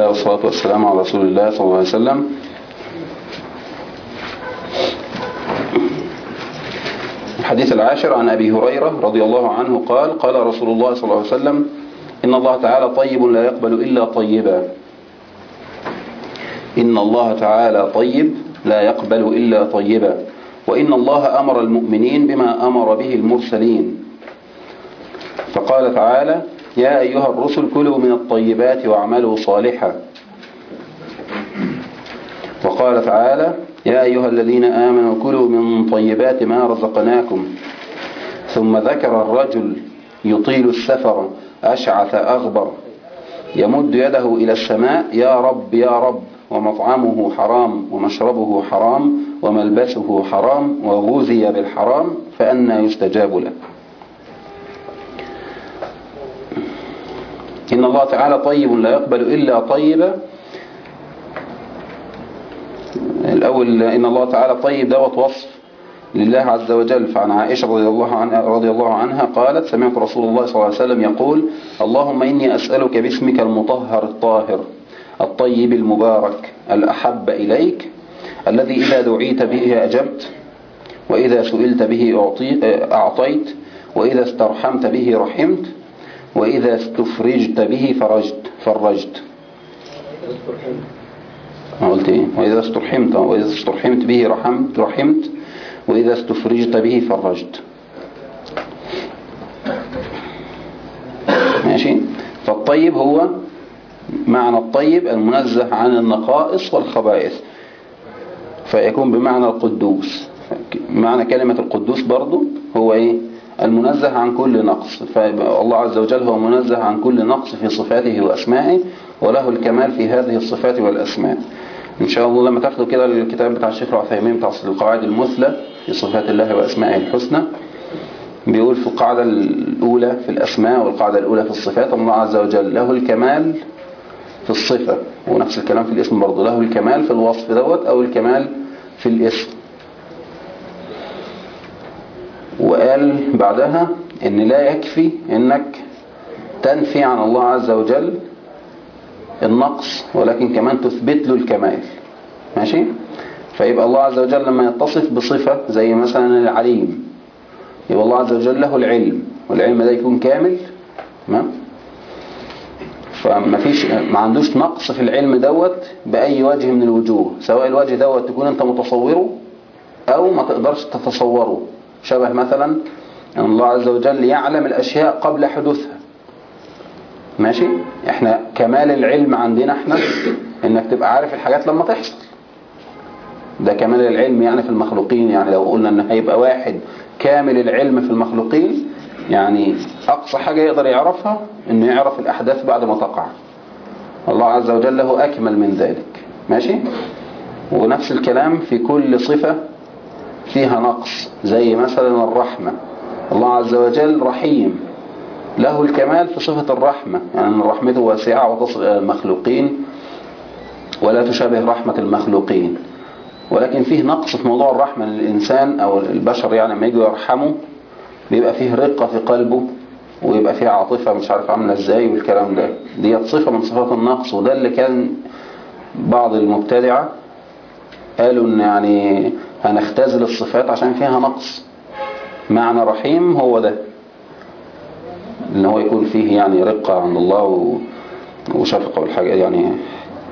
الله والصلاة والسلام على رسول الله صلى الله عليه وسلم. الحديث العاشر عن أبي هريرة رضي الله عنه قال قال رسول الله صلى الله عليه وسلم إن الله تعالى طيب لا يقبل إلا طيبا. إن الله تعالى طيب لا يقبل إلا طيبا. وإن الله أمر المؤمنين بما أمر به المرسلين. فقال تعالى يا أيها الرسل كلوا من الطيبات واعملوا صالحا. وقال تعالى يا أيها الذين آمنوا كلوا من طيبات ما رزقناكم. ثم ذكر الرجل يطيل السفر أشعث أغبر. يمد يده إلى السماء يا رب يا رب. ومطعمه حرام ومشربه حرام وملبسه حرام وغوذي بالحرام فأنا يستجاب له إن الله تعالى طيب لا يقبل إلا طيبا الأول إن الله تعالى طيب دوت وصف لله عز وجل. فعن عائشة رضي الله عنها, رضي الله عنها قالت سمعت رسول الله صلى الله عليه وسلم يقول اللهم إني أسألك باسمك المطهر الطاهر الطيب المبارك الأحب إليك الذي إذا دعيت به أجبت وإذا سئلت به أعطيت وإذا استرحمت به رحمت. وإذا استفرجت به فرجت فرجت. ما قلت إيه؟ وإذا استرحمت وإذا استرحمت به رحمت رحمت. وإذا استفرجت به فرجت. ماشي؟ فالطيب هو معنى الطيب المنزه عن النقائص والخبائث. فيكون بمعنى القدوس. معنى كلمة القدوس برضو هو إيه؟ المنزه عن كل نقص. فالله عز وجل هو منزه عن كل نقص في صفاته وأسمائه وله الكمال في هذه الصفات والأسماء. إن شاء الله لما تاخدوا كده الكتاب بتاع الشيخ العثيمين بتاع القواعد المثلى في صفات الله وأسمائه الحسنى. بيقول في القاعدة الأولى في الأسماء والقاعدة الأولى في الصفات الله عز وجل له الكمال في الصفة. ونفس الكلام في الاسم برضه له الكمال في الوصف دوت أو الكمال في الاسم. وقال بعدها إن لا يكفي إنك تنفي عن الله عز وجل النقص ولكن كمان تثبت له الكمال. ماشي؟ فيبقى الله عز وجل لما يتصف بصفة زي مثلا العليم يبقى الله عز وجل له العلم والعلم ده يكون كامل تمام؟ فما فيش ما عندوش نقص في العلم دوت بأي وجه من الوجوه سواء الوجه دوت تكون أنت متصوره أو ما تقدرش تتصوره. شبه مثلا أن الله عز وجل يعلم الأشياء قبل حدوثها. ماشي؟ إحنا كمال العلم عندنا إحنا إنك تبقى عارف الحاجات لما تحصل. ده كمال العلم يعني في المخلوقين يعني لو قلنا إن هيبقى واحد كامل العلم في المخلوقين يعني أقصى حاجة يقدر يعرفها إنه يعرف الأحداث بعد ما تقع. الله عز وجل له أكمل من ذلك. ماشي؟ ونفس الكلام في كل صفة فيها نقص زي مثلا الرحمة. الله عز وجل رحيم. له الكمال في صفة الرحمة يعني رحمته واسعة وتصل إلى المخلوقين ولا تشابه رحمة المخلوقين. ولكن فيه نقص في موضوع الرحمة للإنسان أو البشر يعني لما يجوا يرحموا بيبقى فيه رقة في قلبه ويبقى فيه عاطفة مش عارف عاملة إزاي والكلام ده. دي صفة من صفات النقص وده اللي كان بعض المبتدعة قالوا إن يعني هنختزل الصفات عشان فيها نقص. معنى رحيم هو ده. إن هو يكون فيه يعني رقة عند الله وشفقة والحاجة يعني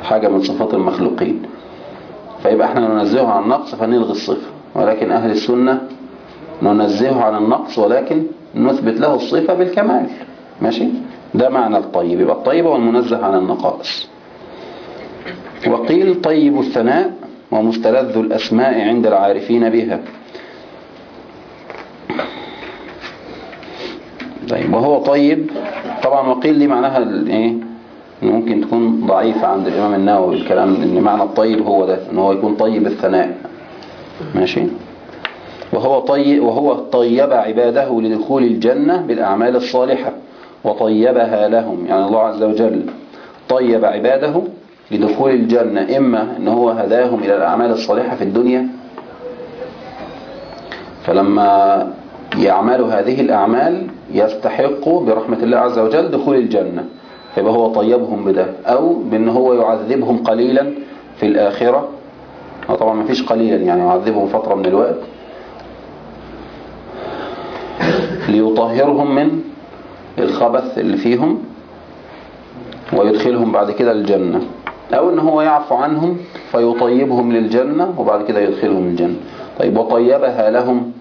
حاجة من صفات المخلوقين. فيبقى إحنا ننزهه عن النقص فنلغي الصفة. ولكن أهل السنة ننزهه عن النقص ولكن نثبت له الصفة بالكمال. ماشي؟ ده معنى الطيب. يبقى الطيب هو المنزه عن النقائص. وقيل طيب الثناء. ومستلذ الأسماء عند العارفين بها. طيب وهو طيب. طبعا وقيل دي معناها إيه؟ ممكن تكون ضعيفة عند الإمام النووي الكلام إن معنى الطيب هو ده إن هو يكون طيب الثناء. ماشي؟ وهو طيب وهو طيب عباده لدخول الجنة بالأعمال الصالحة وطيبها لهم يعني الله عز وجل طيب عباده لدخول الجنة إما أن هو هداهم إلى الأعمال الصالحة في الدنيا. فلما يعملوا هذه الأعمال يستحقوا برحمة الله عز وجل دخول الجنة. فيبقى هو طيبهم بده أو بإن هو يعذبهم قليلا في الآخرة. طبعا ما فيش قليلا يعني يعذبهم فترة من الوقت. ليطهرهم من الخبث اللي فيهم ويدخلهم بعد كده الجنة. أو إن هو يعفو عنهم فيطيبهم للجنة وبعد كده يدخلهم الجنة. طيب وطيبها لهم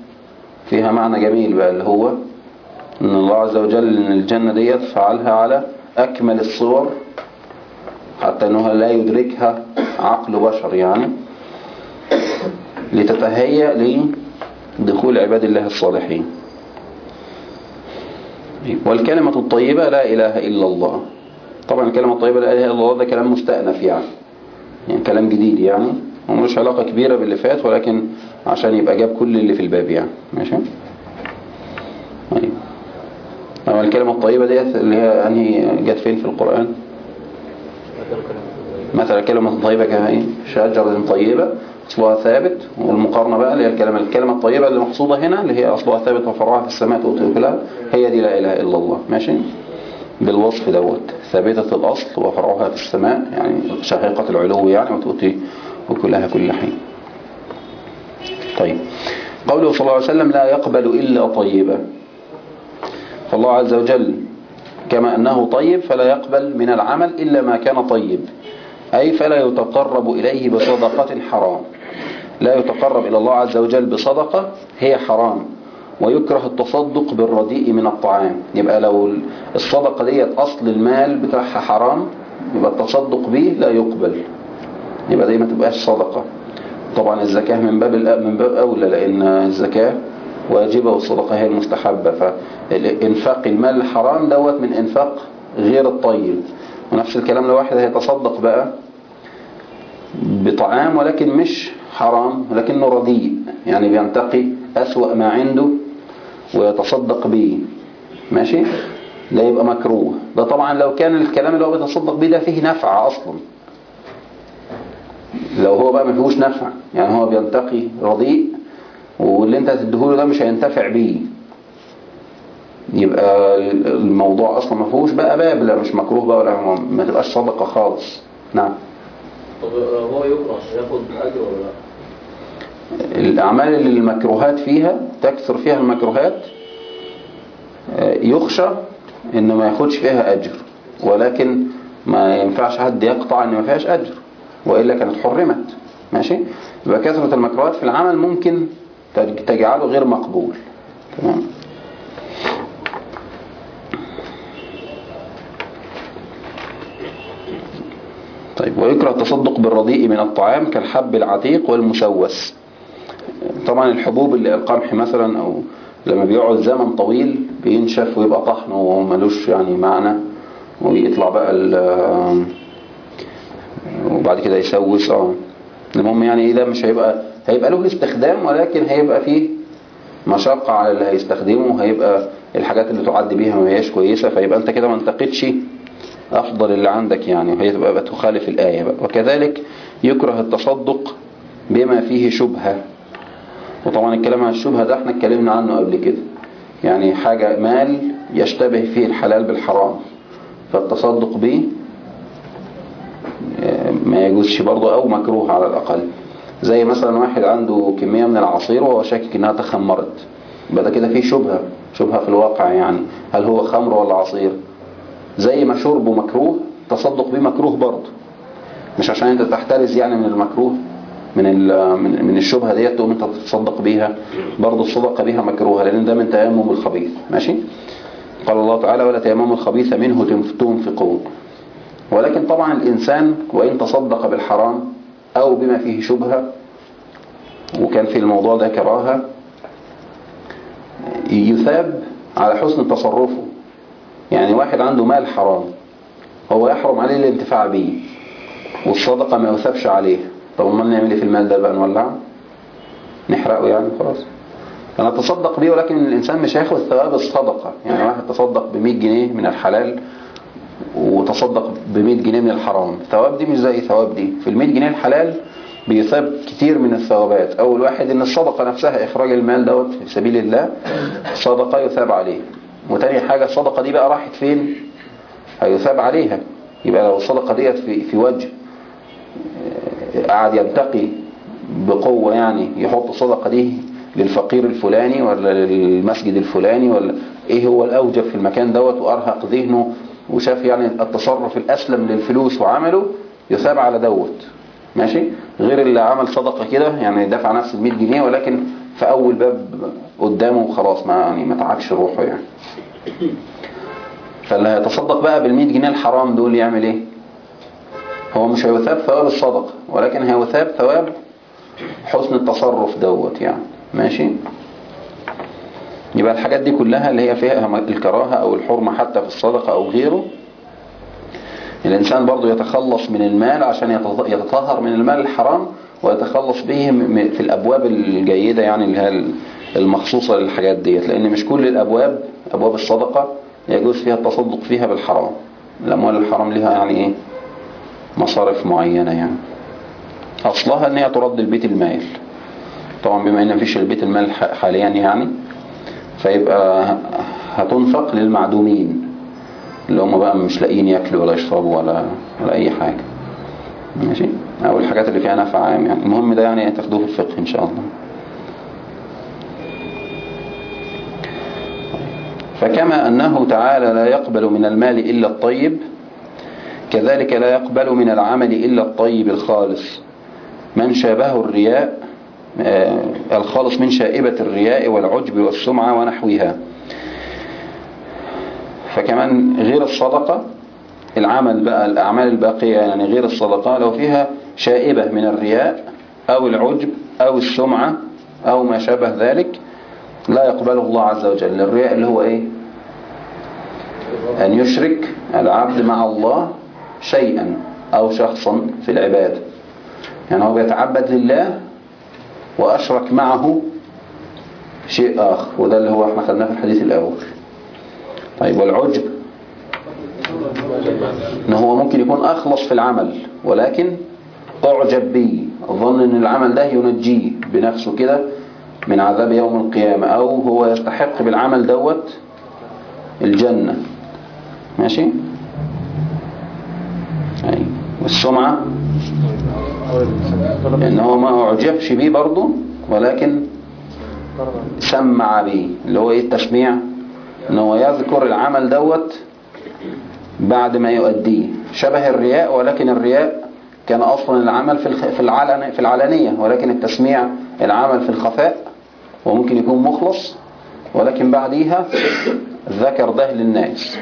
فيها معنى جميل بقى اللي هو إن الله عز وجل إن الجنة ديت فعلها على أكمل الصور حتى إنه لا يدركها عقل بشر يعني لتتهيأ لدخول عباد الله الصالحين. والكلمة الطيبة لا إله إلا الله. طبعا الكلمة الطيبة لا إله إلا الله ده كلام مستأنف يعني. يعني كلام جديد يعني. ومش علاقة كبيرة باللي فات ولكن عشان يبقى جاب كل اللي في الباب يعني. ماشي؟ طيب. أما الكلمة الطيبة ديت اللي هي أنهي جت فين في القرآن؟ مثلا كلمة طيبة كهي شجرة طيبة أصلها ثابت. والمقارنة بقى اللي هي الكلمة الكلمة الطيبة اللي مقصودة هنا اللي هي أصلها ثابت وفرعها في السماء تؤتي أكلها هي دي لا إله إلا الله. ماشي؟ بالوصف دوت. ثابتة الأصل وفرعها في السماء يعني شقيقة العلو يعني وتؤتي أكلها كل حين. طيب. قوله صلى الله عليه وسلم لا يقبل إلا طيبا فالله عز وجل كما أنه طيب فلا يقبل من العمل إلا ما كان طيب. أي فلا يتقرب إليه بصدقة حرام. لا يتقرب إلى الله عز وجل بصدقة هي حرام. ويكره التصدق بالرديء من الطعام. يبقى لو الصدقة ديت أصل المال بتاعها حرام يبقى التصدق به لا يقبل. يبقى دي ما تبقاش صدقة. طبعا الزكاة من باب من باب أولى لأن الزكاة واجبة والصدقة هي المستحبة. فإنفاق المال الحرام دوت من إنفاق غير الطيب. ونفس الكلام لو واحد هيتصدق بقى بطعام ولكن مش حرام ولكنه رديء. يعني بينتقي أسوأ ما عنده ويتصدق به ماشي؟ ده يبقى مكروه. ده طبعا لو كان الكلام اللي هو بيتصدق به ده فيه نفع أصلا. لو هو بقى ما فيهوش نفع يعني هو بينتقي رديء واللي انت هتديهوله ده مش هينتفع بيه. يبقى الموضوع أصلا ما فيهوش بقى باب لا مش مكروه بقى ولا ما تبقاش صدقه خالص. نعم. طب هو يكره ياخد أجر ولا لا؟ الأعمال اللي المكروهات فيها تكثر فيها المكروهات يخشى ان ما ياخدش فيها أجر ولكن ما ينفعش حد يقطع ان ما فيهاش أجر وإلا كانت حرمت. ماشي؟ يبقى كثرة المكروهات في العمل ممكن تجعله غير مقبول. تمام؟ طيب ويكره التصدق بالرديء من الطعام كالحب العتيق والمشوس. طبعا الحبوب اللي القمح مثلا أو لما بيقعد زمن طويل بينشف ويبقى طحن وملوش يعني معنى ويطلع بقى وبعد كده يسوس آه. المهم يعني إيه ده؟ مش هيبقى هيبقى له استخدام ولكن هيبقى فيه مشقة على اللي هيستخدمه هيبقى الحاجات اللي تعد بيها ما هياش كويسة فيبقى أنت كده ما انتقدش أفضل اللي عندك يعني وهي تبقى بتخالف الآية بقى. وكذلك يكره التصدق بما فيه شبهة. وطبعا الكلام عن الشبهة ده إحنا اتكلمنا عنه قبل كده. يعني حاجة مال يشتبه فيه الحلال بالحرام فالتصدق به ما يجوزش برضه أو مكروه على الأقل. زي مثلا واحد عنده كمية من العصير وهو شاكك إنها تخمرت. يبقى ده كده فيه شبهة شبهة في الواقع يعني. هل هو خمر ولا عصير؟ زي ما شربه مكروه تصدق به مكروه برضه. مش عشان أنت تحترز يعني من المكروه؟ من من الشبهة ديت تقوم انت تتصدق بيها برضه الصدقة بيها مكروهة لأن ده من تيمم الخبيث. ماشي؟ قال الله تعالى ولا تيمموا الخبيث منه تنفقون. ولكن طبعا الإنسان وإن تصدق بالحرام أو بما فيه شبهة وكان في الموضوع ده كراهة يثاب على حسن تصرفه. يعني واحد عنده مال حرام هو يحرم عليه الانتفاع به والصدقة ما يثابش عليه. طب ما نعمل إيه في المال ده بقى؟ نولعه نحرقه يعني خلاص. أنا تصدق بيه ولكن الإنسان مش هياخد ثواب الصدقة يعني واحد تصدق ب 100 جنيه من الحلال وتصدق ب 100 جنيه من الحرام. الثواب دي مش زي ثواب دي. في ال 100 جنيه الحلال بيثاب كتير من الثوابات. أول واحد إن الصدقة نفسها إخراج المال دوت في سبيل الله صدقة يثاب عليه. وتاني حاجة الصدقة دي بقى راحت فين؟ هيثاب عليها. يبقى لو الصدقة ديت في, في وجه قعد ينتقي بقوة يعني يحط الصدقة دي للفقير الفلاني ولا للمسجد الفلاني ولا إيه هو الأوجب في المكان دوت؟ وأرهق ذهنه وشاف يعني التصرف الأسلم للفلوس وعمله يثاب على دوت. ماشي؟ غير اللي عمل صدقة كده يعني دفع نفس ال 100 جنيه ولكن في أول باب قدامه وخلاص ما يعني ما تعبش روحه يعني. فاللي هيتصدق بقى بال 100 جنيه الحرام دول يعمل إيه؟ هو مش هيثاب ثواب الصدقة ولكن هيثاب ثواب حسن التصرف دوت يعني. ماشي؟ يبقى الحاجات دي كلها اللي هي فيها الكراهة أو الحرمة حتى في الصدقة أو غيره الإنسان برضو يتخلص من المال عشان يتط- يتطهر من المال الحرام ويتخلص به في الأبواب الجيدة يعني اللي المخصوصة للحاجات ديت. لأن مش كل الأبواب أبواب الصدقة يجوز فيها التصدق فيها بالحرام. الأموال الحرام لها يعني إيه؟ مصارف معينة يعني. أصلها أن هي ترد البيت المال. طبعا بما أن مفيش البيت المال حاليا يعني فيبقى هتنفق للمعدومين اللي هم بقى مش لاقيين ياكلوا ولا يشربوا ولا ولا أي حاجة. ماشي؟ أو الحاجات اللي فيها نفع عام يعني. المهم ده يعني تاخدوه في الفقه إن شاء الله. فكما أنه تعالى لا يقبل من المال إلا الطيب كذلك لا يقبل من العمل إلا الطيب الخالص. من شابه الرياء آه، الخالص من شائبة الرياء والعجب والسمعة ونحوها. فكمان غير الصدقة العمل بقى الأعمال الباقية يعني غير الصدقة لو فيها شائبة من الرياء أو العجب أو السمعة أو ما شابه ذلك لا يقبله الله عز وجل. الرياء اللي هو إيه؟ أن يشرك العبد مع الله شيئا أو شخصا في العبادة يعني هو بيتعبد لله وأشرك معه شيء آخر وده اللي هو إحنا خدناه في الحديث الأول. طيب والعجب إن هو ممكن يكون أخلص في العمل ولكن أعجب به ظن إن العمل ده ينجيه بنفسه كده من عذاب يوم القيامة أو هو يستحق بالعمل دوت الجنة. ماشي؟ والسمعة؟ ان هو ما أعجبش بيه برضه ولكن سمع بيه اللي هو إيه التسميع؟ إن هو يذكر العمل دوت بعد ما يؤديه. شبه الرياء ولكن الرياء كان أصلا العمل في. في العلن في العلنية ولكن التسميع العمل في الخفاء وممكن يكون مخلص ولكن بعديها ذكر ده للناس.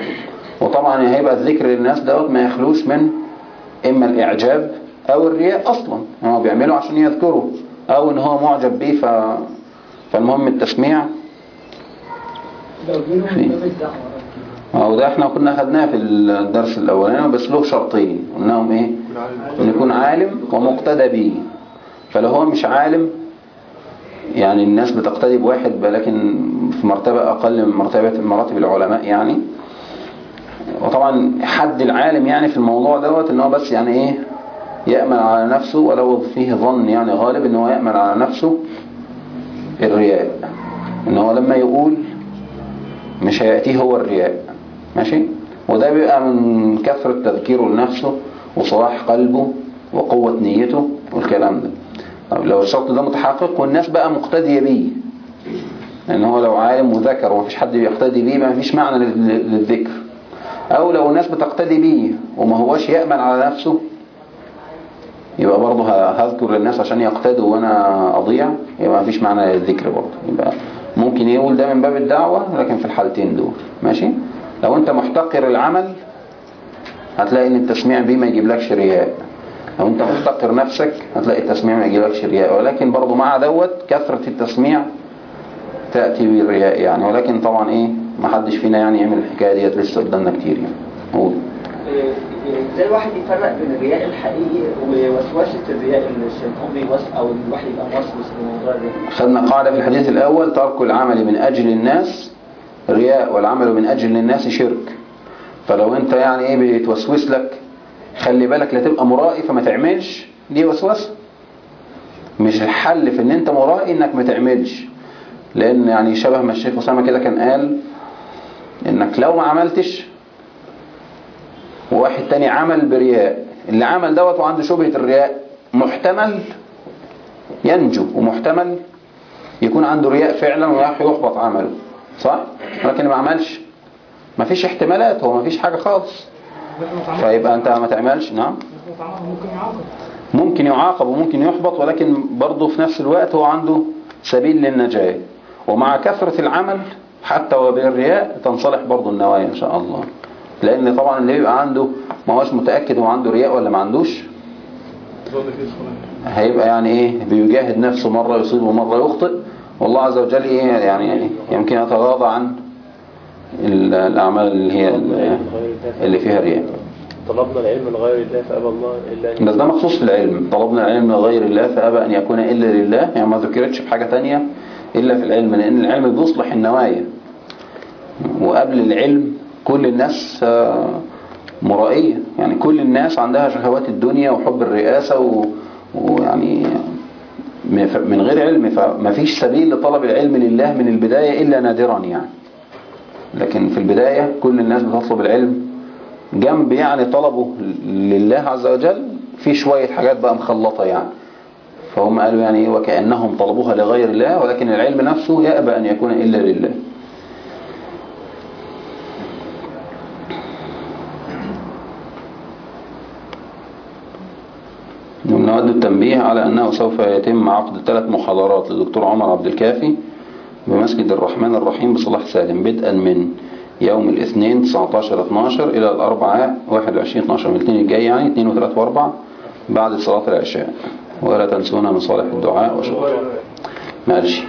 وطبعا هيبقى الذكر للناس دوت ما يخلوش من إما الإعجاب أو الرياء أصلا هو بيعمله عشان يذكره أو إن هو معجب بيه ف... فالمهم التسميع. أو ده إحنا كنا خدناه في الدرس الأولاني بس له شرطين قلناهم إيه؟ إن يكون عالم ومقتدى به. فلو هو مش عالم يعني الناس بتقتدي بواحد لكن في مرتبة أقل من مرتبة مراتب العلماء يعني. وطبعا حد العالم يعني في الموضوع دوت إن هو بس يعني إيه يأمن على نفسه ولو فيه ظن يعني غالب إن هو يأمن على نفسه الرياء. إن هو لما يقول مش هيأتيه هو الرياء. ماشي؟ وده بيبقى من كثرة تذكيره لنفسه وصلاح قلبه وقوة نيته والكلام ده. طب لو الشرط ده متحقق والناس بقى مقتدية بيه. لأن هو لو عالم وذكر ومفيش حد بيقتدي بيه ما فيش معنى لل- للذكر. أو لو الناس بتقتدي بيه وما هوش يأمن على نفسه يبقى برضه هذكر للناس عشان يقتدوا وأنا أضيع يبقى مفيش معنى للذكر برضه. يبقى ممكن يقول ده من باب الدعوة لكن في الحالتين دول. ماشي؟ لو أنت محتقر العمل هتلاقي إن التسميع بيه ما يجيبلكش رياء. لو أنت محتقر نفسك هتلاقي التسميع ما يجيبلكش رياء. ولكن برضه مع دوت كثرة التسميع تأتي بالرياء يعني. ولكن طبعا إيه؟ ما حدش فينا يعني يعمل الحكاية ديت لسه قدامنا كتير يعني. قول. إزاي الواحد يفرق بين الرياء الحقيقي ووسوسة الرياء اللي الشيطان بيوسوس أو الواحد يبقى موسوس لموضوع الرياء؟ خدنا قاعدة في الحديث الأول ترك العمل من أجل الناس رياء والعمل من أجل الناس شرك. فلو أنت يعني إيه بيتوسوس لك خلي بالك لا تبقى مرائي فما تعملش. دي وسوسة. مش الحل في إن أنت مرائي إنك ما تعملش. لأن يعني شبه ما الشيخ أسامة كده كان قال إنك لو ما عملتش وواحد تاني عمل برياء. اللي عمل دوت وعنده شبهة الرياء محتمل ينجو ومحتمل يكون عنده رياء فعلا ويحبط عمله. صح؟ لكن اللي ما عملش. ما فيش احتمالات هو ما فيش حاجة خالص. فيبقى أنت ما تعملش. نعم. ممكن يعاقب ممكن يعاقب وممكن يحبط ولكن برضه في نفس الوقت هو عنده سبيل للنجاة. ومع كثرة العمل حتى وبالرياء تنصلح برضه النوايا إن شاء الله. لأن طبعا اللي يبقى عنده ما هوش متأكد هو عنده رياء ولا ما عندوش؟ هيبقى يعني إيه؟ بيجاهد نفسه مرة يصيب ومرة يخطئ. والله عز وجل إيه يعني يمكن يتغاضى عن ال- الأعمال اللي هي ال- اللي فيها رياء. طلبنا العلم لغير الله فأبى الله إلا أن بس ده مخصوص في العلم طلبنا العلم لغير الله فأبى أن يكون إلا لله. يعني ما ذكرتش في حاجة تانية إلا في العلم لأن العلم بيصلح النوايا. وقبل العلم كل الناس آه، مرائية. يعني كل الناس عندها شهوات الدنيا وحب الرئاسة و- ويعني من غير علم فما فيش سبيل لطلب العلم لله من البداية إلا نادرا يعني. لكن في البداية كل الناس بتطلب العلم. جنب يعني طلبه لله عز وجل في شوية حاجات بقى مخلطة يعني. فهم قالوا يعني إيه وكأنهم طلبوها لغير الله ولكن العلم نفسه يأبى أن يكون إلا لله. التنبيه على أنه سوف يتم عقد ثلاث محاضرات لدكتور عمر عبد الكافي بمسجد الرحمن الرحيم بصلاح سالم بدءا من يوم الاثنين 19 12 إلى الأربعاء 21 12 من الاثنين الجاي يعني 2 و3 و4 بعد صلاة العشاء. ولا تنسونا من صالح الدعاء وشكرا. ماشي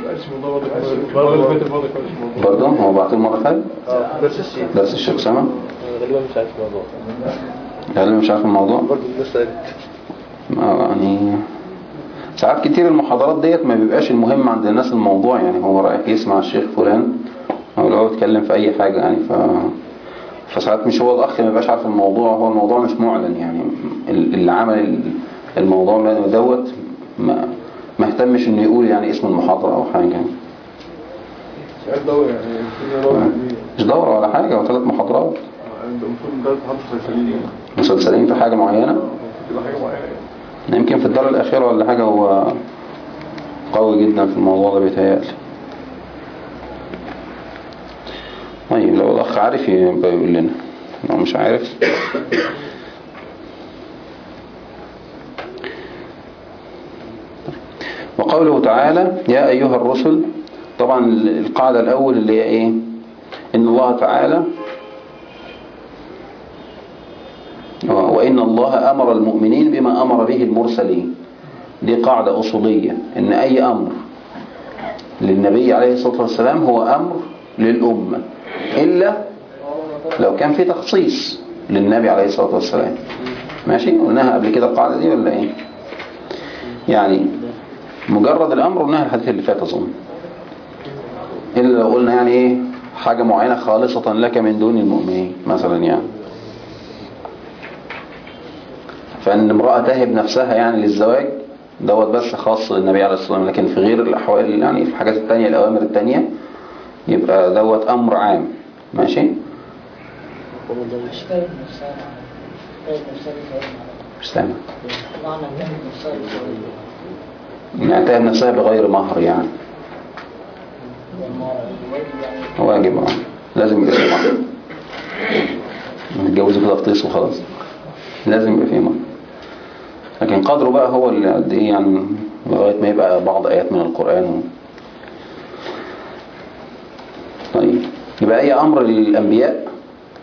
برضه هو بعت المرة فاتت؟ درس الشيخ. درس الشيخ سما غالبا مش عارف الموضوع. غالبا مش عارف الموضوع برضه آه، يعني ساعات كتير المحاضرات ديت ما بيبقاش المهم عند الناس الموضوع يعني هو رايح يسمع الشيخ فلان أو لو هو يتكلم في أي حاجة يعني ف فساعات مش هو الأخ ما بيبقاش عارف الموضوع هو الموضوع مش معلن يعني ال- اللي عمل ال- الموضوع دوت ما ما اهتمش إنه يقول يعني اسم المحاضرة أو حاجة. يعني كل دورة دي مش دورة ولا حاجة وثلاث محاضرات. مسلسلين يعني. مسلسلين في حاجة معينة؟ تبقى حاجة معينة يعني. يمكن في الدار الأخيرة ولا حاجة هو قوي جدا في الموضوع ده بيتهيألي. طيب لو الأخ عارف يبقى يقول لنا. لو مش عارف. وقوله تعالى يا أيها الرسل طبعا القاعدة الأول اللي هي إيه؟ إن الله تعالى وإن الله أمر المؤمنين بما أمر به المرسلين. دي قاعدة أصولية إن أي أمر للنبي عليه الصلاة والسلام هو أمر للأمة إلا لو كان في تخصيص للنبي عليه الصلاة والسلام. ماشي؟ قلناها قبل كده القاعدة دي ولا إيه؟ يعني مجرد الأمر قلناها الحديث اللي فات أظن. إلا لو قلنا يعني إيه؟ حاجة معينة خالصة لك من دون المؤمنين مثلا يعني. فإن امرأة تهب نفسها يعني للزواج دوت بس خاص للنبي عليه الصلاة والسلام لكن في غير الأحوال يعني في الحاجات التانية الأوامر التانية يبقى دوت أمر عام. ماشي؟ مش سامع يعني تهب نفسها بغير مهر يعني. يعني واجب آه. لازم يبقى فيه مهر. نتجوزوا كده فطيس وخلاص. لازم يبقى فيه مهر. لكن قدره بقى هو اللي قد إيه يعني لغاية ما يبقى بعض آيات من القرآن. طيب يبقى أي أمر للأنبياء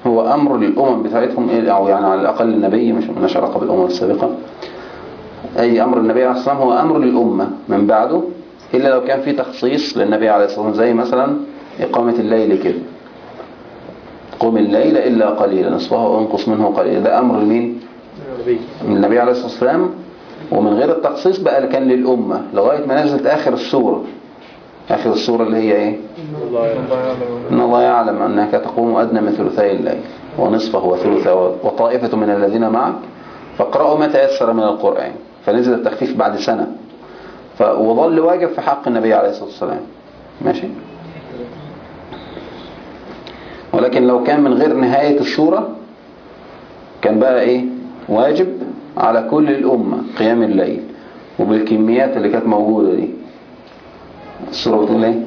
هو أمر للأمم بتاعتهم أو يعني على الأقل النبي مش مالناش علاقة بالأمم السابقة أي أمر النبي عليه الصلاة والسلام هو أمر للأمة من بعده إلا لو كان في تخصيص للنبي عليه الصلاة والسلام زي مثلا إقامة الليل كده قم الليل إلا قليلا نصفه وانقص منه قليلا ده أمر لمين؟ النبي. من النبي عليه الصلاة والسلام ومن غير التخصيص بقى كان للأمة لغاية ما نزلت آخر السورة. آخر السورة اللي هي إيه؟ إن الله يعلم أنك تقوم أدنى من ثلثي الليل ونصفه وثلثه وطائفة من الذين معك فاقرأوا ما تيسر من القرآن. فنزل التخفيف بعد سنة. وظل واجب في حق النبي عليه الصلاة والسلام. ماشي؟ ولكن لو كان من غير نهاية السورة كان بقى إيه؟ واجب على كل الأمة قيام الليل. وبالكميات اللي كانت موجودة دي. السورة بتقول إيه؟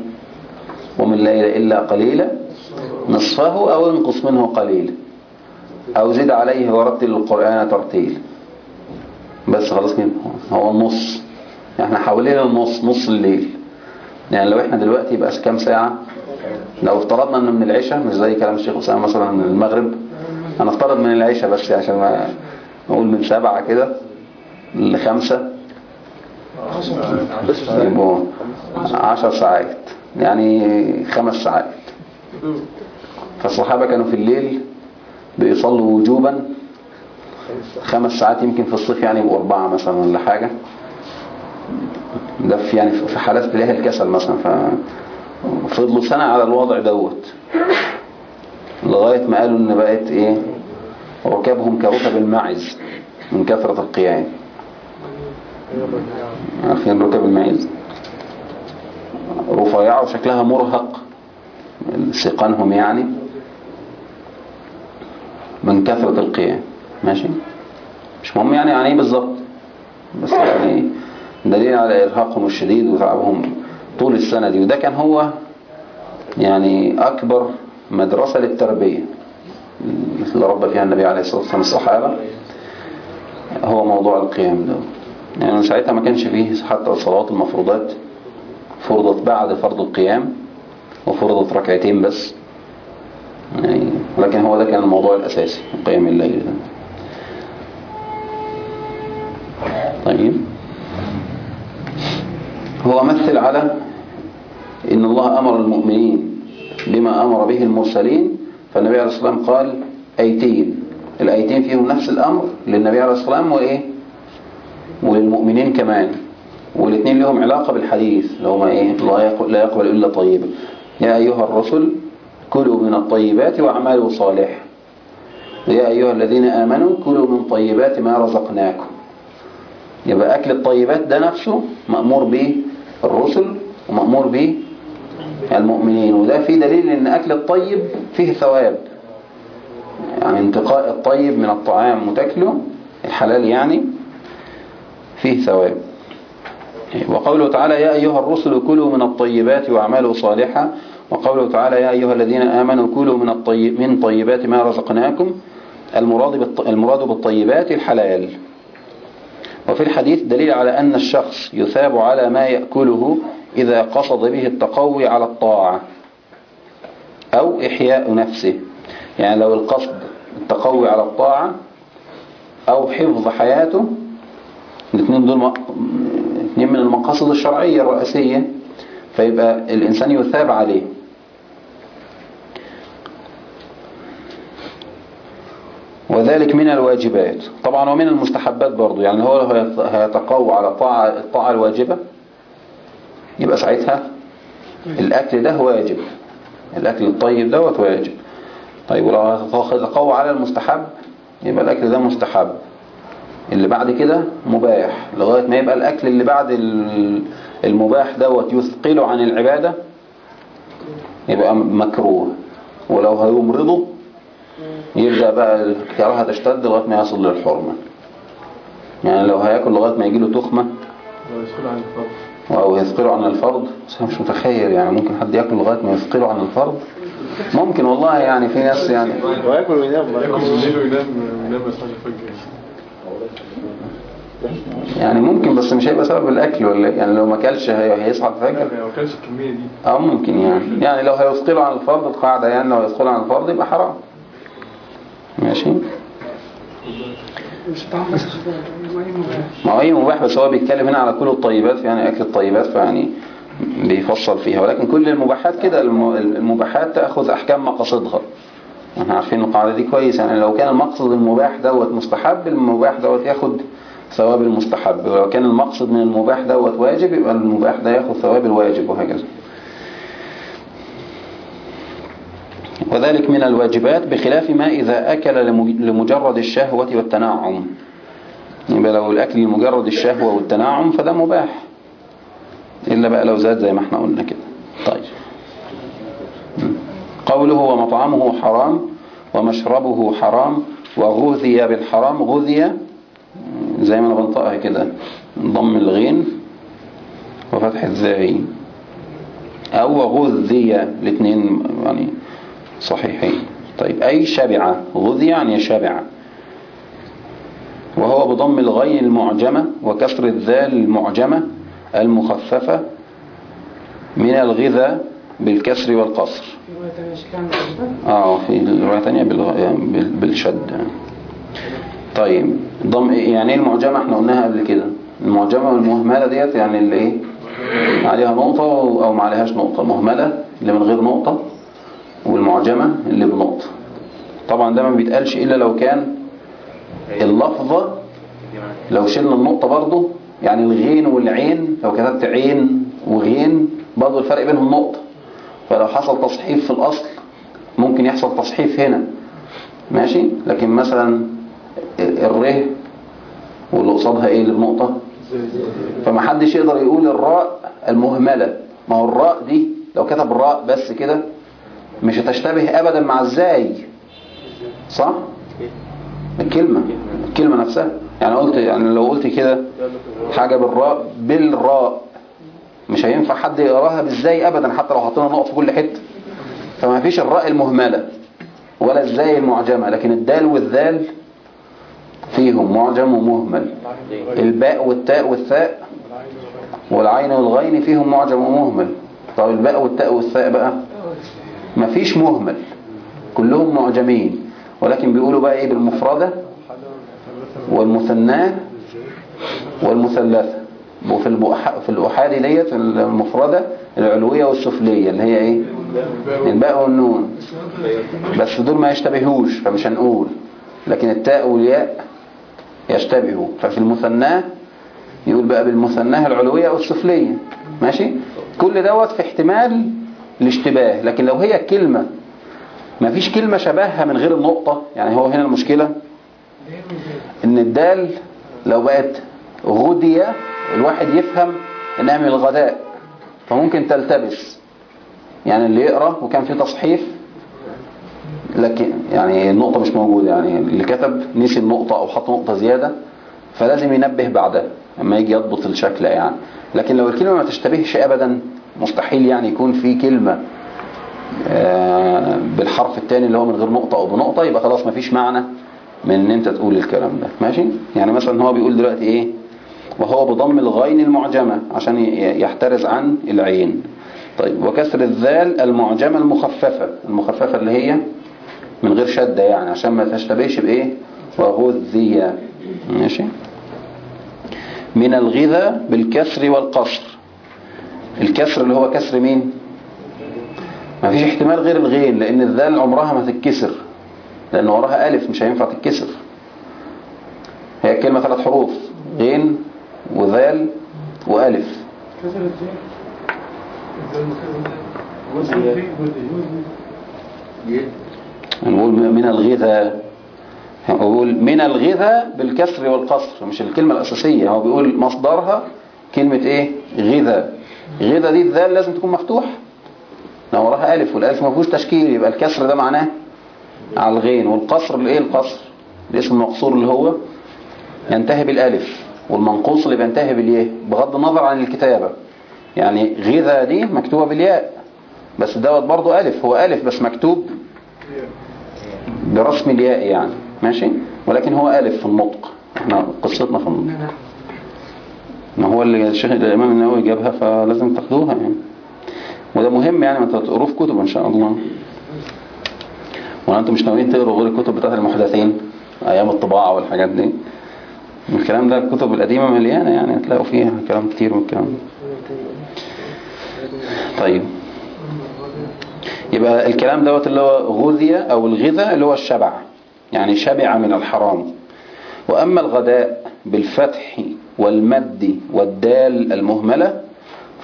ومن الليل إلا قليلا نصفه أو انقص منه قليلا. أو زد عليه ورتل القرآن ترتيل. بس خلاص كده. هو النص. إحنا حوالين النص نص الليل. يعني لو إحنا دلوقتي يبقى كام ساعة؟ لو افترضنا إن من العشاء مش زي كلام الشيخ أسامة مثلا المغرب. هنفترض من العشاء بس عشان ما نقول من سبعة كده لخمسة. يبقوا عشر ساعات. يعني خمس ساعات. فالصحابة كانوا في الليل بيصلوا وجوبا. خمس ساعات يمكن في الصيف يعني يبقوا أربعة مثلا ولا حاجة. ده في يعني في حالات تلاقيها الكسل مثلا. ففضلوا سنة على الوضع دوت. لغاية ما قالوا إن بقت إيه؟ ركابهم كركب الماعز من كثرة القيام. عارفين ركب الماعز. رفيعة وشكلها مرهق. سيقانهم يعني. من كثرة القيام. ماشي؟ مش مهم يعني يعني إيه بالظبط. بس يعني دليل على إرهاقهم الشديد وتعبهم طول السنة دي. وده كان هو يعني أكبر مدرسة للتربية. اللي ربى فيها النبي عليه الصلاة والسلام الصحابة. هو موضوع القيام ده. يعني ساعتها ما كانش فيه حتى الصلوات المفروضات. فرضت بعد فرض القيام وفرضت ركعتين بس. يعني لكن هو ده كان الموضوع الأساسي قيام الليل ده. طيب. هو مثل على إن الله أمر المؤمنين بما أمر به المرسلين. فالنبي عليه الصلاة والسلام قال أيتين الأيتين فيهم نفس الأمر للنبي عليه الصلاة والسلام وإيه؟ وللمؤمنين كمان. والاثنين لهم علاقة بالحديث اللي هما إيه؟ لا يقبل إلا طيبا يا أيها الرسل كلوا من الطيبات واعملوا صالح. يا أيها الذين آمنوا كلوا من طيبات ما رزقناكم. يبقى أكل الطيبات ده نفسه مأمور به الرسل ومأمور به المؤمنين وده في دليل إن أكل الطيب فيه ثواب. يعني انتقاء الطيب من الطعام وتاكله الحلال يعني فيه ثواب. وقوله تعالى يا أيها الرسل كلوا من الطيبات واعملوا صالحا. وقوله تعالى يا أيها الذين آمنوا كلوا من الطيب من طيبات ما رزقناكم المراد المراد بالطيبات الحلال. وفي الحديث دليل على أن الشخص يثاب على ما يأكله إذا قصد به التقوي على الطاعة أو إحياء نفسه. يعني لو القصد التقوي على الطاعة أو حفظ حياته. الاثنين دول اثنين من المقاصد الشرعية الرئيسية فيبقى الإنسان يثاب عليه. وذلك من الواجبات. طبعا ومن المستحبات برضو. يعني هو هيتقوى على الطاعة, الطاعة الواجبة. يبقى ساعتها الأكل ده واجب. الأكل الطيب دوت واجب. طيب ولو هيتقوى على المستحب يبقى الأكل ده مستحب. اللي بعد كده مباح لغاية ما يبقى الأكل اللي بعد المباح دوت يثقله عن العبادة يبقى مكروه. ولو هيمرضه يبدأ بقى الكراهة تشتد لغاية ما يصل للحرمة. يعني لو هياكل لغاية ما يجيله تخمة أو يثقله عن الفرض. بس أنا مش متخيل يعني ممكن حد يأكل لغاية ما يثقله عن الفرض. ممكن والله يعني في ناس يعني ويأكل وينام. ياكل بالليل وينام وينام. الفجر يعني ممكن بس مش هيبقى سبب الأكل ولا يعني لو ما أكلش هيصحى الفجر ما كانش الكمية دي. أه ممكن يعني. يعني لو هيثقله عن الفرض القاعدة يعني لو هيثقله عن الفرض يبقى حرام. ماشي؟ ما إيه مباح بس هو بيتكلم هنا على كل الطيبات يعني أكل الطيبات فيعني بيفصل فيها. ولكن كل المباحات كده المباحات تأخذ أحكام مقاصدها. إحنا عارفين القاعدة دي كويس يعني لو كان المقصد المباح دوت مستحب المباح دوت ياخد ثواب المستحب. ولو كان المقصد من المباح دوت واجب يبقى المباح ده ياخد ثواب الواجب وهكذا. وذلك من الواجبات بخلاف ما إذا أكل لمجرد الشهوة والتنعم. يبقى لو الأكل لمجرد الشهوة والتنعم فده مباح. إلا بقى لو زاد زي ما إحنا قلنا كده. طيب. قوله ومطعمه حرام ومشربه حرام وغذي بالحرام غذي زي ما أنا بنطقها كده ضم الغين وفتح الزاي. أو غذي الاثنين يعني صحيحين. طيب. أي شبع غذي يعني شبع. وهو بضم الغين المعجمة وكسر الذال المعجمة المخففة من الغذاء بالكسر والقصر. آه في رواية تانية بالشد. طيب ضم يعني إيه المعجمة؟ إحنا قلناها قبل كده. المعجمة والمهملة ديت يعني اللي إيه؟ عليها نقطة أو ما عليهاش نقطة. مهملة اللي من غير نقطة والمعجمة اللي بنقطة. طبعا ده ما بيتقالش إلا لو كان اللفظة لو شلنا النقطة برضو يعني الغين والعين لو كتبت عين وغين برضو الفرق بينهم نقطة. فلو حصل تصحيف في الأصل ممكن يحصل تصحيف هنا. ماشي؟ لكن مثلا الره واللي قصادها إيه اللي بنقطة فما حدش يقدر يقول الراء المهملة. ما هو الراء دي لو كتب الراء بس كده مش هتشتبه ابدا مع الزاي. صح؟ الكلمة الكلمة نفسها. يعني قلت يعني لو قلت كده حاجة بالراء بالراء. مش هينفع حد يقراها بالزاي ابدا حتى لو حطينا نقط في كل حتة. فما فيش الراء المهملة ولا الزاي المعجمة لكن الدال والذال فيهم معجم ومهمل. الباء والتاء والثاء والعين والغين فيهم معجم ومهمل. طب الباء والتاء والثاء بقى؟ مفيش مهمل. كلهم معجمين. ولكن بيقولوا بقى إيه بالمفردة؟ والمثناة والمثلثة. وفي في الأحادي ديت المفردة العلوية والسفلية اللي هي إيه؟ الباء والنون. بس دول ما يشتبهوش فمش هنقول. لكن التاء والياء يشتبهوا. ففي المثناة يقول بقى بالمثناة العلوية أو السفلية ماشي؟ كل دوت في احتمال الاشتباه. لكن لو هي كلمة ما فيش كلمة شبهها من غير النقطة. يعني هو هنا المشكلة إن الدال لو بقت غدية الواحد يفهم إنها من الغداء فممكن تلتبس. يعني اللي يقرأ وكان في تصحيف لكن يعني النقطة مش موجودة. يعني اللي كتب نسي النقطة أو حط نقطة زيادة فلازم ينبه بعدها اما يجي يضبط الشكل يعني. لكن لو الكلمة ما تشتبهش ابدا مستحيل يعني يكون في كلمة بالحرف الثاني اللي هو من غير نقطة أو بنقطة يبقى خلاص مفيش معنى من إن أنت تقول الكلام ده. ماشي؟ يعني مثلا هو بيقول دلوقتي إيه؟ وهو بضم الغين المعجمة عشان يحترز عن العين. طيب وكسر الذال المعجمة المخففة. المخففة اللي هي من غير شدة يعني عشان ما تشتبهش بإيه؟ وغذي. ماشي؟ من الغذاء بالكسر والقصر. الكسر اللي هو كسر مين؟ ما فيش احتمال غير الغين لأن الذال عمرها ما تتكسر لأن وراها ألف مش هينفع تتكسر. هي الكلمة ثلاث حروف غين وذال وألف. كسرت إيه؟ نقول من الغذاء نقول من الغذاء بالكسر والقصر مش الكلمة الأساسية. هو بيقول مصدرها كلمة إيه؟ غذاء. غذاء دي الذال لازم تكون مفتوح. لو وراها ألف والألف ما فيهوش تشكيل يبقى الكسر ده معناه على الغين والقصر اللي إيه؟ القصر. الاسم المقصور اللي هو ينتهي بالألف والمنقوص اللي بينتهي بالياء بغض النظر عن الكتابة. يعني غذاء دي مكتوبة بالياء بس دوت برضو ألف. هو ألف بس مكتوب برسم الياء يعني. ماشي؟ ولكن هو ألف في النطق. إحنا قصتنا في النطق. ما هو اللي الشيخ الإمام النووي جابها فلازم تاخدوها يعني. وده مهم يعني ما أنتوا تقروه في كتب إن شاء الله. ولا أنتوا مش ناويين تقروا غير الكتب بتاعت المحدثين أيام الطباعة والحاجات دي. الكلام ده الكتب القديمة مليانة يعني هتلاقوا فيها كلام كتير من الكلام ده. طيب. يبقى الكلام دوت اللي هو غذية أو الغذاء اللي هو الشبع يعني شبع من الحرام. وأما الغداء بالفتح والمد والدال المهملة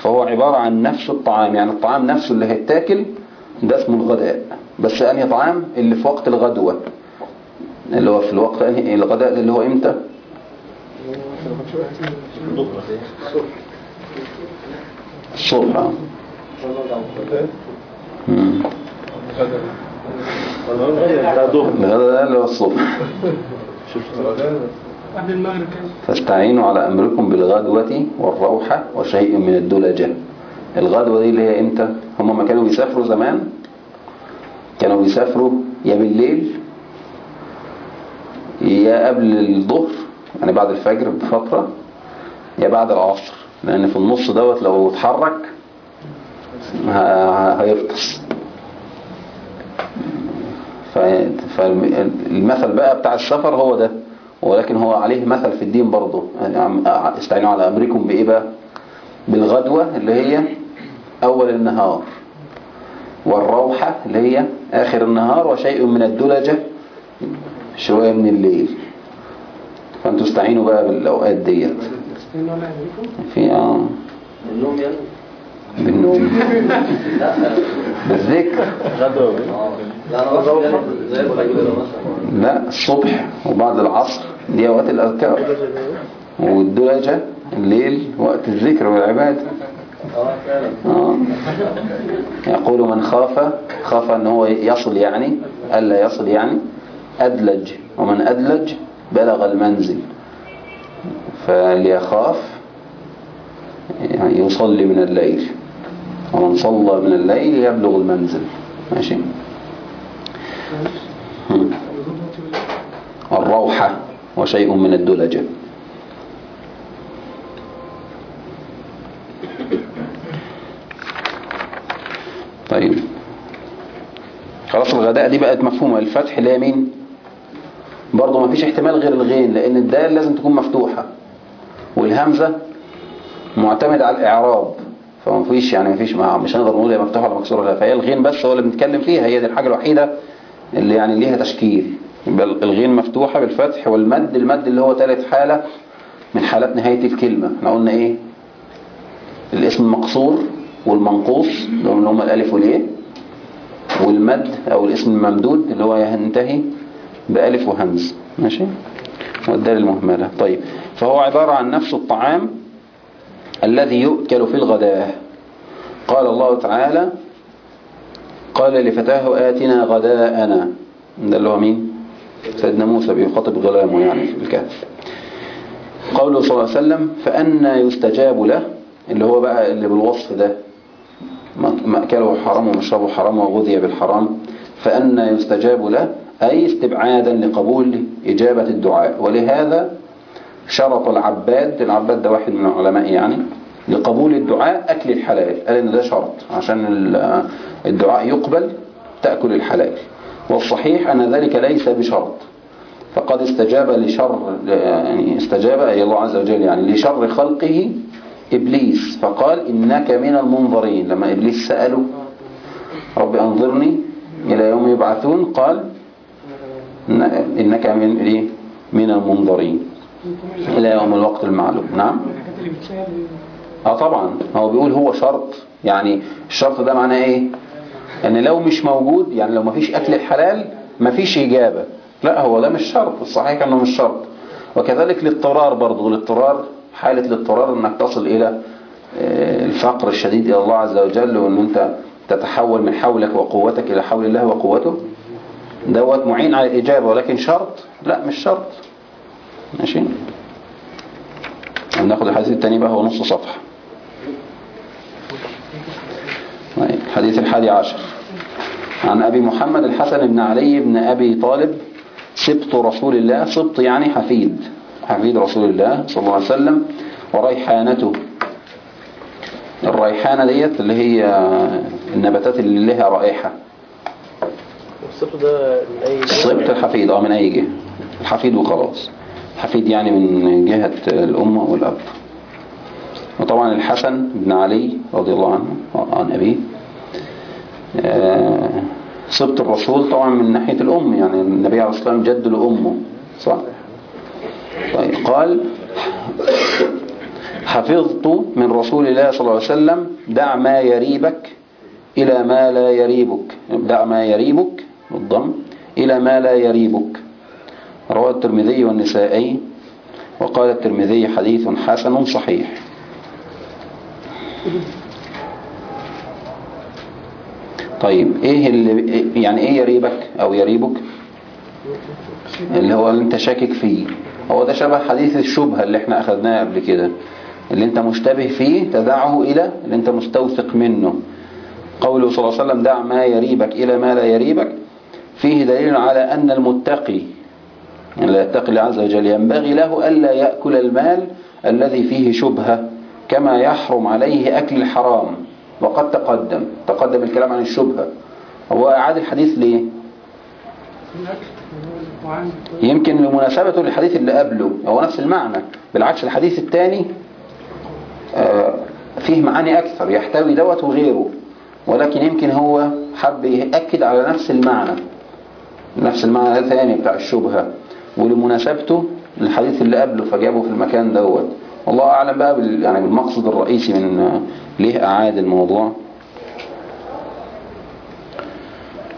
فهو عبارة عن نفس الطعام يعني الطعام نفسه اللي هيتاكل ده اسمه الغداء. بس أنهي طعام؟ اللي في وقت الغدوة. اللي هو في الوقت أنهي؟ الغداء ده اللي هو إمتى؟ الصبح. مم. الغدا ده اللي هو الصبح. فاستعينوا على أمركم بالغدوة والروحة وشيء من الدلجة. الغدوة دي اللي هي إمتى؟ هم ما كانوا بيسافروا زمان. كانوا بيسافروا يا بالليل يا قبل الظهر يعني بعد الفجر بفترة يا بعد العصر. لأن في النص دوت لو اتحرك هيفطس. فالمثل بقى بتاع السفر هو ده. ولكن هو عليه مثل في الدين برضه. يعني استعينوا على أمركم بإيه بقى بالغدوة اللي هي أول النهار والروحة اللي هي آخر النهار وشيء من الدلجة شوية من الليل. فأنتوا استعينوا بقى بالأوقات ديت. في آه. النوم يعني؟ لا بالذكر. لا الصبح وبعد العصر دي أوقات الأذكار. والدلجة الليل وقت الذكر والعبادة. آه. يقول من خاف خاف أن هو يصل يعني ألا يصل يعني أدلج. ومن أدلج بلغ المنزل. فليخاف يعني يصلي من الليل. ومن صلى من الليل يبلغ المنزل. ماشي. الروحة وشيء من الدلجة طيب. خلاص الغداء دي بقت مفهومة. الفتح اللي هي مين برضه ما فيش احتمال غير الغين لأن الدال لازم تكون مفتوحة. والهمزة معتمد على الإعراب. فما فيش يعني ما فيش مع مش هنقدر نقول هي مفتوحة ولا مكسورة. لا فهي الغين بس هو اللي بنتكلم فيها هي دي الحاجة الوحيدة اللي يعني ليها تشكيل. الغين مفتوحة بالفتح والمد المد اللي هو ثالث حالة من حالات نهاية الكلمة. إحنا قلنا إيه؟ الاسم المقصور والمنقوص اللي هم اللي هم الألف والياء والمد أو الاسم الممدود اللي هو ينتهي بألف وهمز. ماشي؟ والدال المهملة. طيب. فهو عبارة عن نفس الطعام الذي يؤكل في الغداء قال الله تعالى قال لفتاه آتنا غداءنا. ده اللي هو مين؟ سيدنا موسى بيخاطب غلامه يعني في الكهف. قوله صلى الله عليه وسلم فأنا يستجاب له اللي هو بقى اللي بالوصف ده مأكله حرام ومشربه حرام وغذي بالحرام. فأنا يستجاب له أي استبعادا لقبول إجابة الدعاء. ولهذا شرط العباد العباد ده واحد من العلماء يعني لقبول الدعاء أكل الحلال قال إن ده شرط عشان ال- الدعاء يقبل تأكل الحلال والصحيح أن ذلك ليس بشرط. فقد استجاب لشر يعني استجاب أي الله عز وجل يعني لشر خلقه إبليس. فقال إنك من المنظرين. لما إبليس سأله رب أنظرني إلى يوم يبعثون قال إن- إنك من إيه؟ من المنظرين. إلى يوم الوقت المعلوم. نعم. آه طبعا. هو بيقول هو شرط. يعني الشرط ده معناه إيه؟ إن لو مش موجود يعني لو مفيش أكل الحلال مفيش إجابة. لا هو ده مش شرط. الصحيح إنه مش شرط. وكذلك الاضطرار برضه. الاضطرار حالة الاضطرار إنك تصل إلى آه، الفقر الشديد إلى الله عز وجل وإن أنت تتحول من حولك وقوتك إلى حول الله وقوته. دوت معين على الإجابة ولكن شرط؟ لا مش شرط. ماشي. ناخد الحديث التاني بقى هو نص صفحة. طيب، الحديث الحادي عشر. عن أبي محمد الحسن بن علي بن أبي طالب سبط رسول الله. سبط يعني حفيد. حفيد رسول الله صلى الله عليه وسلم. وريحانته. الريحانة ديت اللي هي النباتات اللي لها رائحة. الصبت ده من أي الصبط الحفيد آه من أي جهة؟ الحفيد وخلاص. الحفيد يعني من جهة الأم والأب. وطبعا الحسن بن علي رضي الله عنه عن أبيه آه، صبت الرسول طبعا من ناحية الأم يعني النبي عليه الصلاة والسلام جد لأمه صح؟ طيب قال حفظت من رسول الله صلى الله عليه وسلم دع ما يريبك إلى ما لا يريبك دع ما يريبك بالضم إلى ما لا يريبك. رواه الترمذي والنسائي وقال الترمذي حديث حسن صحيح. طيب إيه اللي يعني إيه يريبك أو يريبك؟ اللي هو اللي أنت شاكك فيه. هو ده شبه حديث الشبهة اللي إحنا أخذناه قبل كده. اللي أنت مشتبه فيه تدعه إلى اللي أنت مستوثق منه. قوله صلى الله عليه وسلم دع ما يريبك إلى ما لا يريبك. فيه دليل على أن المتقي لا يتقي عز وجل. ينبغي له ألا يأكل المال الذي فيه شبهة كما يحرم عليه أكل الحرام. وقد تقدم تقدم الكلام عن الشبهة. هو أعاد الحديث ليه؟ يمكن لمناسبته للحديث اللي قبله هو نفس المعنى بالعكس الحديث الثاني آه، فيه معاني أكثر يحتوي دوت وغيره. ولكن يمكن هو حب يأكد على نفس المعنى نفس المعنى الثاني بتاع الشبهة. ولمناسبته للحديث اللي قبله فجابه في المكان دوت. والله أعلم بقى بال يعني بالمقصد الرئيسي من ليه أعاد الموضوع.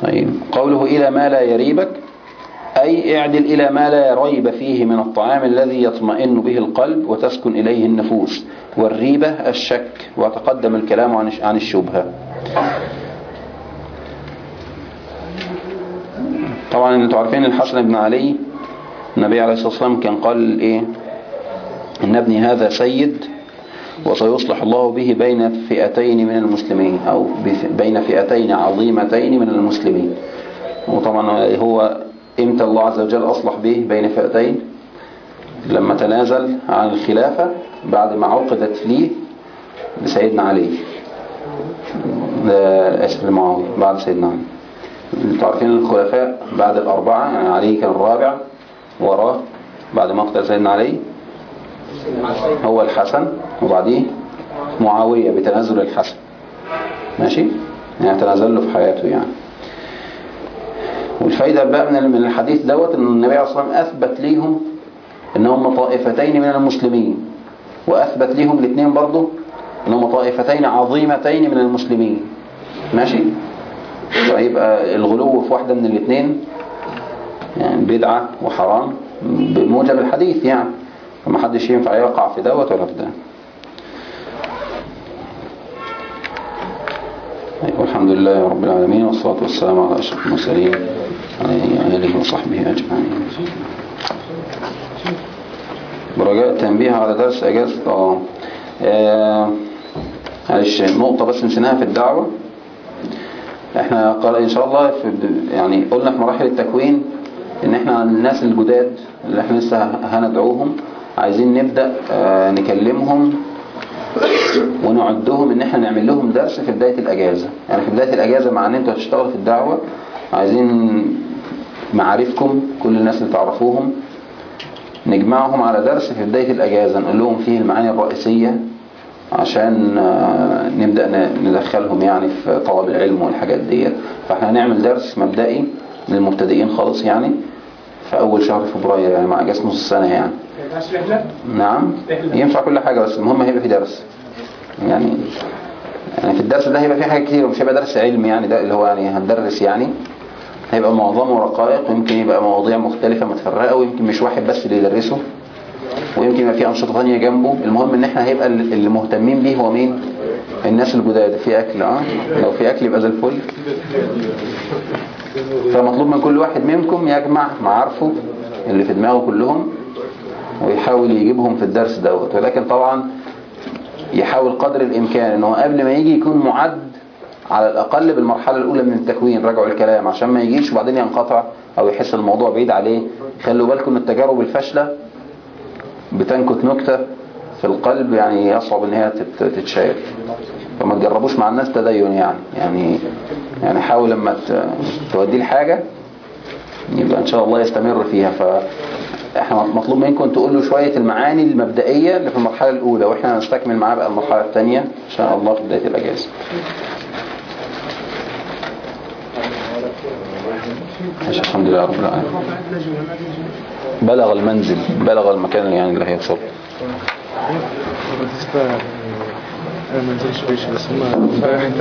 طيب. قوله إلى ما لا يريبك أي اعدل إلى ما لا ريب فيه من الطعام الذي يطمئن به القلب وتسكن إليه النفوس والريبة الشك وتقدم الكلام عن عن الشبهة. طبعا أنتوا عارفين الحسن بن علي النبي عليه الصلاة والسلام كان قال إيه؟ إن ابني هذا سيد وسيصلح الله به بين فئتين من المسلمين بف- بين فئتين عظيمتين من المسلمين. وطبعا هو إمتى الله عز وجل أصلح به بين فئتين؟ لما تنازل عن الخلافة بعد ما عقدت ليه لسيدنا علي. لمعاوية بعد سيدنا علي. أنتوا عارفين الخلفاء بعد الأربعة؟ يعني علي كان الرابع. وراه بعد مقتل سيدنا علي هو الحسن وبعديه معاوية بتنازل الحسن. ماشي؟ يعني تنازل له في حياته يعني. والفايدة بقى من الحديث دوت ان النبي عليه الصلاة والسلام أثبت ليهم إن هم طائفتين من المسلمين وأثبت ليهم الاثنين برضه إن هم طائفتين عظيمتين من المسلمين. ماشي؟ فيبقى الغلو في واحدة من الاثنين بدعة وحرام بموجب الحديث يعني. فما حدش ينفع يقع في دوت ولا في ده. أيوة الحمد لله رب العالمين والصلاة والسلام على أشرف المرسلين عليه آله وصحبه أجمعين. برجاء التنبيه على درس أجازة آه، معلش نقطة بس نسيناها في الدعوة؟ إحنا قال إن شاء الله في يعني قلنا في مراحل التكوين إن إحنا الناس الجداد اللي إحنا لسه هندعوهم عايزين نبدأ آه، نكلمهم ونعدهم إن إحنا نعمل لهم درس في بداية الأجازة. يعني في بداية الأجازة مع إن أنتوا هتشتغلوا في الدعوة عايزين معارفكم كل الناس اللي تعرفوهم نجمعهم على درس في بداية الأجازة نقول لهم فيه المعاني الرئيسية عشان آه، نبدأ ندخلهم يعني في طلب العلم والحاجات دي فإحنا هنعمل درس مبدئي للمبتدئين خالص يعني في أول شهر فبراير يعني مع أجازة نص السنة يعني. نعم. ينفع كل حاجة بس المهم هيبقى في درس. يعني يعني في الدرس ده هيبقى في حاجات كتير ومش هيبقى درس علمي يعني ده اللي هو يعني هندرس يعني. هيبقى معظمه رقائق ويمكن يبقى مواضيع مختلفة متفرقة ويمكن مش واحد بس اللي يدرسه. ويمكن يبقى في أنشطة ثانية جنبه. المهم إن إحنا هيبقى اللي اللي مهتمين بيه هو مين؟ الناس الجداد. في أكل آه. لو في أكل يبقى زي الفل. فمطلوب من كل واحد منكم يجمع معارفه اللي في دماغه كلهم ويحاول يجيبهم في الدرس دوت. ولكن طبعا يحاول قدر الإمكان إن هو قبل ما يجي يكون معد على الأقل بالمرحلة الأولى من التكوين راجعوا الكلام عشان ما يجيش وبعدين ينقطع أو يحس الموضوع بعيد عليه. خلوا بالكم ان التجارب الفاشلة. بتنكت نكتة في القلب يعني يصعب إن هي تت- تتشال فما تجربوش مع الناس تدين يعني. يعني يعني حاول لما توديه الحاجة يبقى إن شاء الله يستمر فيها. فاحنا مطلوب منكم تقولوا شوية المعاني المبدئية اللي في المرحلة الأولى وإحنا هنستكمل معاه بقى المرحلة الثانية إن شاء الله في بداية الأجازة. الحمد لله رب العالمين. بلغ المنزل بلغ المكان يعني اللي هيوصل ما